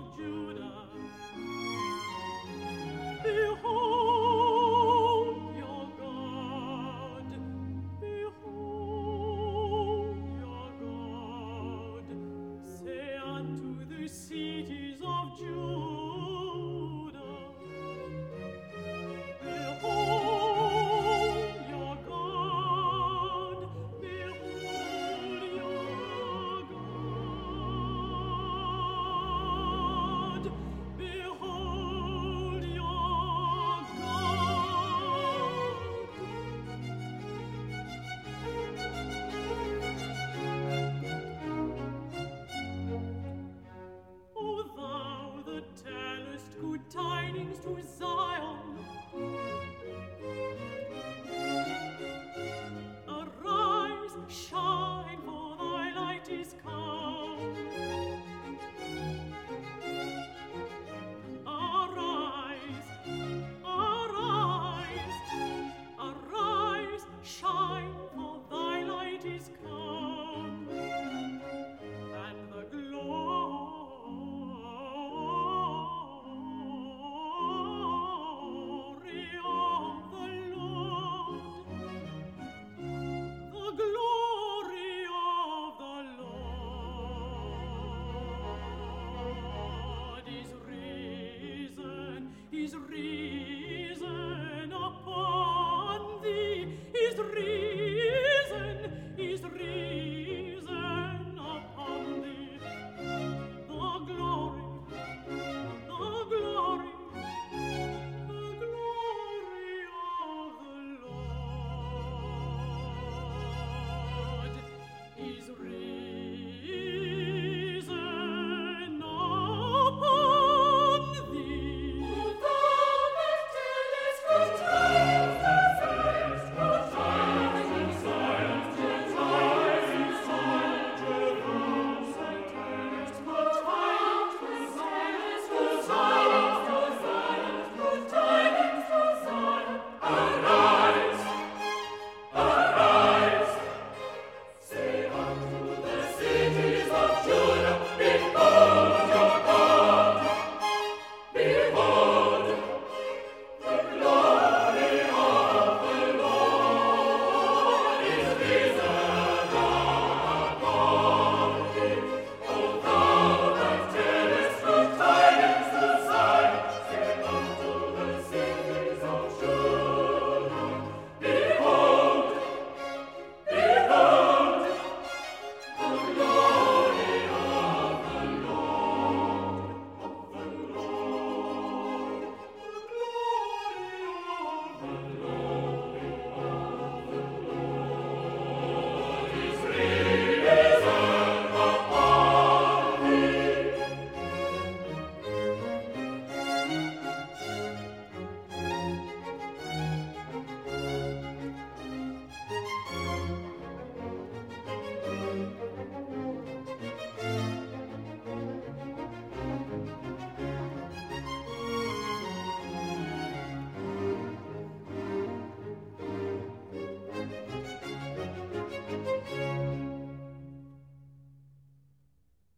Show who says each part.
Speaker 1: of Judah is real.